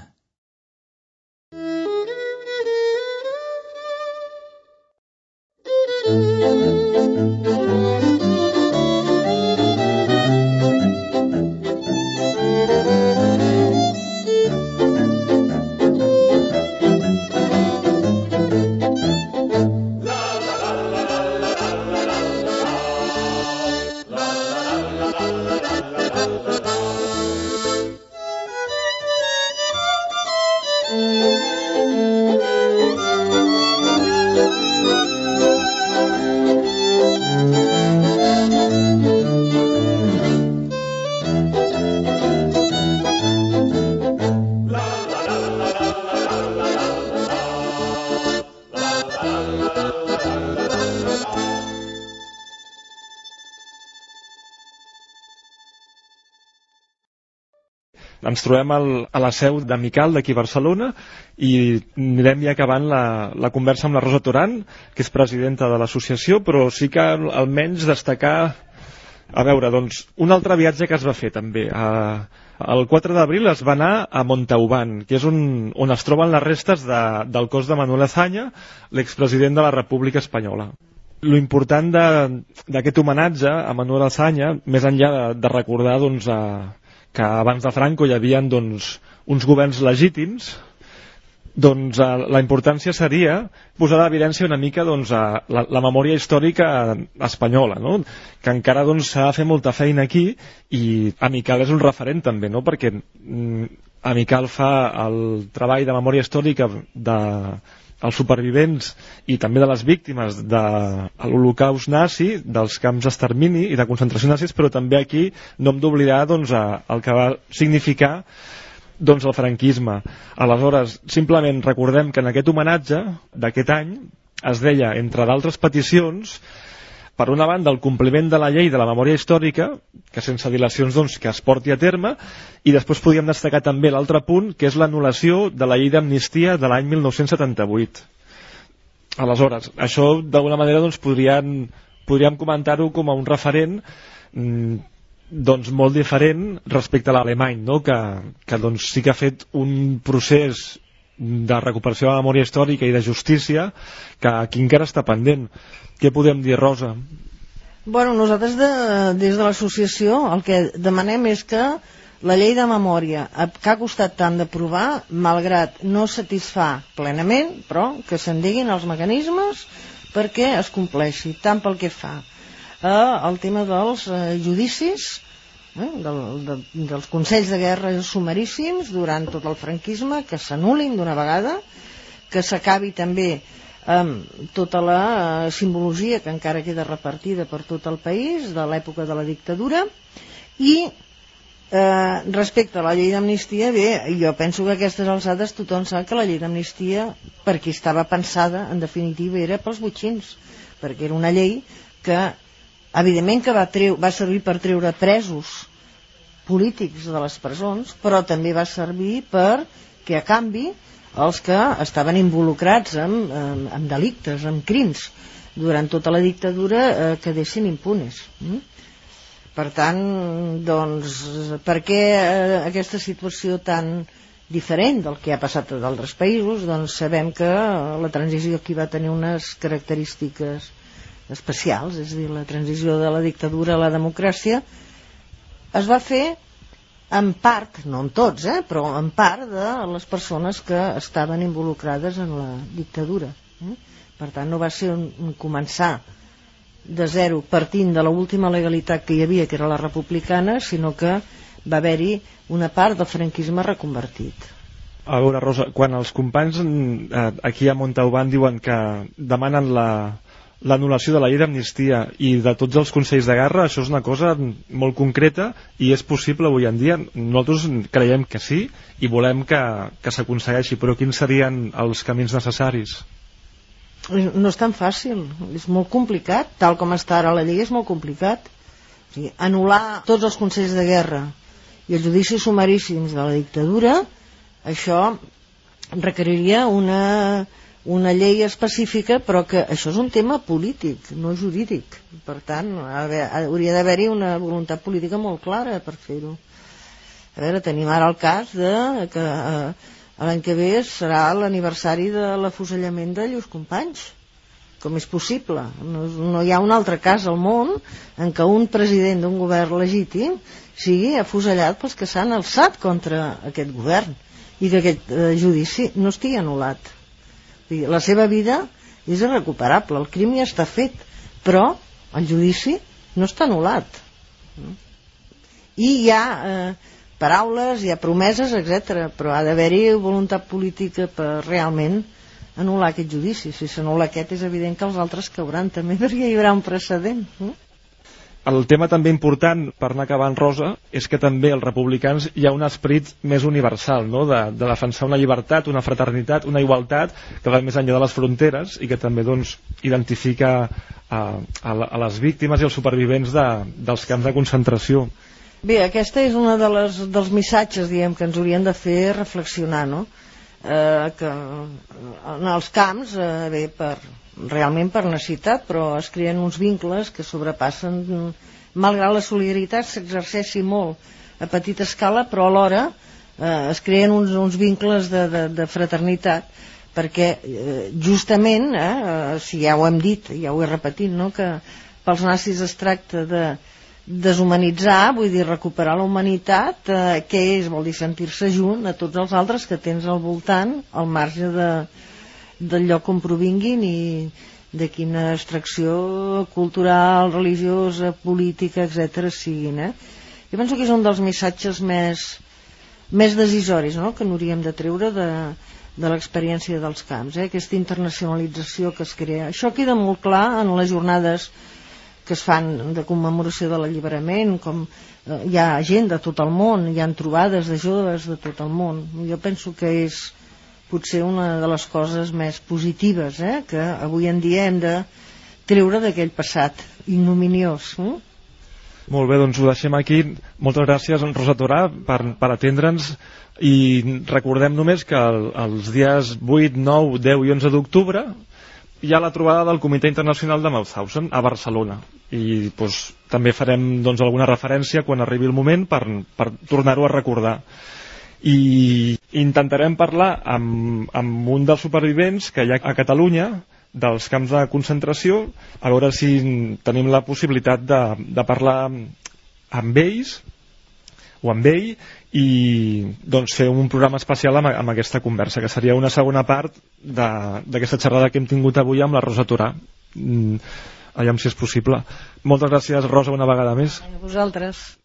Trobem al, a la seu d'Amical d'aquí a Barcelona i anirem ja acabant la, la conversa amb la Rosa Toran, que és presidenta de l'associació, però sí que almenys destacar a veure, doncs, un altre viatge que es va fer també. A, el 4 d'abril es va anar a Montauban, que és on, on es troben les restes de, del cos de Manuel Azanya, l'expresident de la República Espanyola. Lo important d'aquest homenatge a Manuel Azanya, més enllà de, de recordar doncs, a, que abans de Franco hi havia doncs, uns governs legítims, doncs eh, la importància seria posar d'evidència una mica doncs, la, la memòria històrica espanyola, no? que encara doncs, s'ha doncs, de fer molta feina aquí i Amical és un referent també, no? perquè mm, Amical fa el treball de memòria històrica de, els supervivents i també de les víctimes de l'holocaust nazi, dels camps d'extermini i de concentració nazis, però també aquí no hem d'oblidar doncs, el que va significar doncs, el franquisme. Aleshores, simplement recordem que en aquest homenatge d'aquest any es deia, entre d'altres peticions, per una banda, el compliment de la llei de la memòria històrica, que sense dilacions doncs, que es porti a terme, i després podríem destacar també l'altre punt, que és l'anul·lació de la llei d'amnistia de l'any 1978. Aleshores, això d'alguna manera doncs, podríem, podríem comentar-ho com a un referent mmm, doncs molt diferent respecte a l'alemany, no? que, que doncs, sí que ha fet un procés de recuperació de la memòria històrica i de justícia que aquí encara està pendent. Què podem dir, Rosa? Bueno, nosaltres de, des de l'associació el que demanem és que la llei de memòria que ha costat tant d'aprovar, malgrat no satisfà plenament, però que se'n diguin els mecanismes perquè es compleixi, tant pel que fa eh, el tema dels eh, judicis, eh, del, de, dels consells de guerra sumaríssims durant tot el franquisme, que s'anulin d'una vegada, que s'acabi també amb tota la eh, simbologia que encara queda repartida per tot el país de l'època de la dictadura i Eh, respecte a la llei d'amnistia, bé, jo penso que a aquestes alçades tothom sap que la llei d'amnistia, per qui estava pensada, en definitiva, era pels butxins, perquè era una llei que, evidentment que va, treu, va servir per treure presos polítics de les presons, però també va servir per que, a canvi, els que estaven involucrats en, en, en delictes, en crims, durant tota la dictadura, eh, quedessin impunes. Mm? Per tant, doncs, per què eh, aquesta situació tan diferent del que ha passat a d'altres països? Doncs sabem que la transició aquí va tenir unes característiques especials, és a dir, la transició de la dictadura a la democràcia es va fer en part, no en tots, eh, però en part de les persones que estaven involucrades en la dictadura. Eh? Per tant, no va ser un, un començar de zero partint de l'última legalitat que hi havia, que era la republicana, sinó que va haver-hi una part del franquisme reconvertit. A veure, Rosa, quan els companys eh, aquí a Montauban diuen que demanen la, l'anul·lació de la llei d'amnistia i de tots els consells de guerra, això és una cosa molt concreta i és possible avui en dia. Nosaltres creiem que sí i volem que, que s'aconsegueixi, però quins serien els camins necessaris? no és tan fàcil, és molt complicat, tal com està ara la llei és molt complicat. O sigui, anul·lar tots els consells de guerra i els judicis sumaríssims de la dictadura, això requeriria una, una llei específica, però que això és un tema polític, no jurídic. Per tant, hauria d'haver-hi una voluntat política molt clara per fer-ho. A veure, tenim ara el cas de que eh, L'any que ve serà l'aniversari de l'afusellament de llurs companys. Com és possible? No, no hi ha un altre cas al món en què un president d'un govern legítim sigui afusellat pels que s'han alçat contra aquest govern i que aquest eh, judici no estigui anul·lat. La seva vida és irrecuperable, el crim ja està fet, però el judici no està anul·lat. I hi ha eh, paraules, hi ha promeses, etc. però ha d'haver-hi voluntat política per realment anul·lar aquest judici. Si s'anul·la aquest és evident que els altres cauran també <laughs> perquè hi haurà un precedent. No? El tema també important, per anar acabant, Rosa, és que també els republicans hi ha un esperit més universal, no? de, de defensar una llibertat, una fraternitat, una igualtat que va més enllà de les fronteres i que també doncs, identifica a, a, a les víctimes i els supervivents de, dels camps de concentració. Bé, aquesta és una de les, dels missatges diguem, que ens haurien de fer reflexionar, no? Eh, que en els camps, eh, bé, per, realment per necessitat, però es creen uns vincles que sobrepassen, malgrat la solidaritat s'exerceixi molt a petita escala, però alhora eh, es creen uns, uns vincles de, de, de fraternitat, perquè eh, justament, eh, eh, si ja ho hem dit, ja ho he repetit, no? que pels nazis es tracta de, deshumanitzar, vull dir recuperar la humanitat, eh, què és? Vol dir sentir-se junt a tots els altres que tens al voltant, al marge de, del lloc on provinguin i de quina extracció cultural, religiosa, política, etc siguin. Eh? Jo penso que és un dels missatges més, més decisoris no? que n'hauríem de treure de, de l'experiència dels camps, eh? aquesta internacionalització que es crea. Això queda molt clar en les jornades que es fan de commemoració de l'alliberament, com eh, hi ha gent de tot el món, hi han trobades de joves de tot el món. Jo penso que és potser una de les coses més positives eh, que avui en dia hem de treure d'aquell passat ignominiós. Eh? Molt bé, doncs ho deixem aquí. Moltes gràcies, Rosa Torà, per, per atendre'ns i recordem només que el, els dies 8, 9, 10 i 11 d'octubre hi ha la trobada del Comitè Internacional de Mauthausen a Barcelona. I doncs, també farem doncs, alguna referència quan arribi el moment per, per tornar-ho a recordar. I intentarem parlar amb, amb un dels supervivents que hi ha a Catalunya dels camps de concentració a veure si tenim la possibilitat de, de parlar amb ells o amb ell i doncs, fer un programa especial amb, amb aquesta conversa, que seria una segona part d'aquesta xerrada que hem tingut avui amb la Rosa Torà. Mm, aviam si és possible. Moltes gràcies, Rosa, una vegada més. A vosaltres.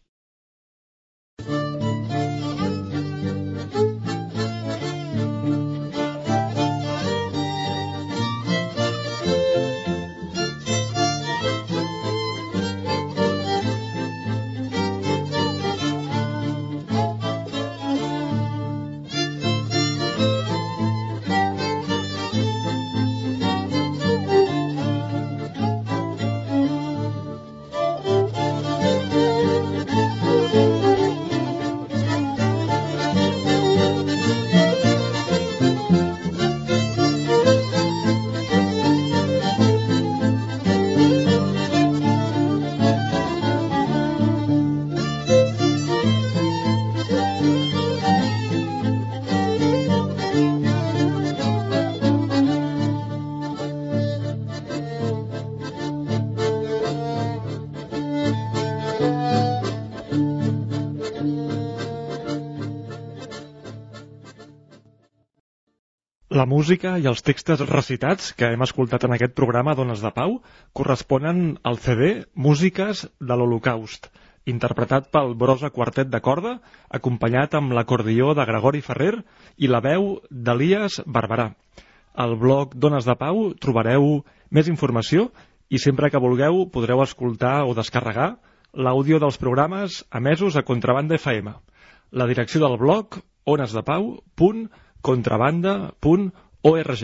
La música i els textos recitats que hem escoltat en aquest programa Dones de Pau corresponen al CD Músiques de l'Holocaust, interpretat pel Brosa Quartet de Corda, acompanyat amb l'acordió de Gregori Ferrer i la veu d'Elias Barberà. Al blog Dones de Pau trobareu més informació i sempre que vulgueu podreu escoltar o descarregar l'àudio dels programes emesos a Contrabanda FM. La direcció del blog onesdepau.com contrabanda.org.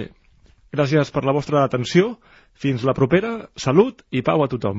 Gràcies per la vostra atenció. Fins la propera. Salut i pau a tothom.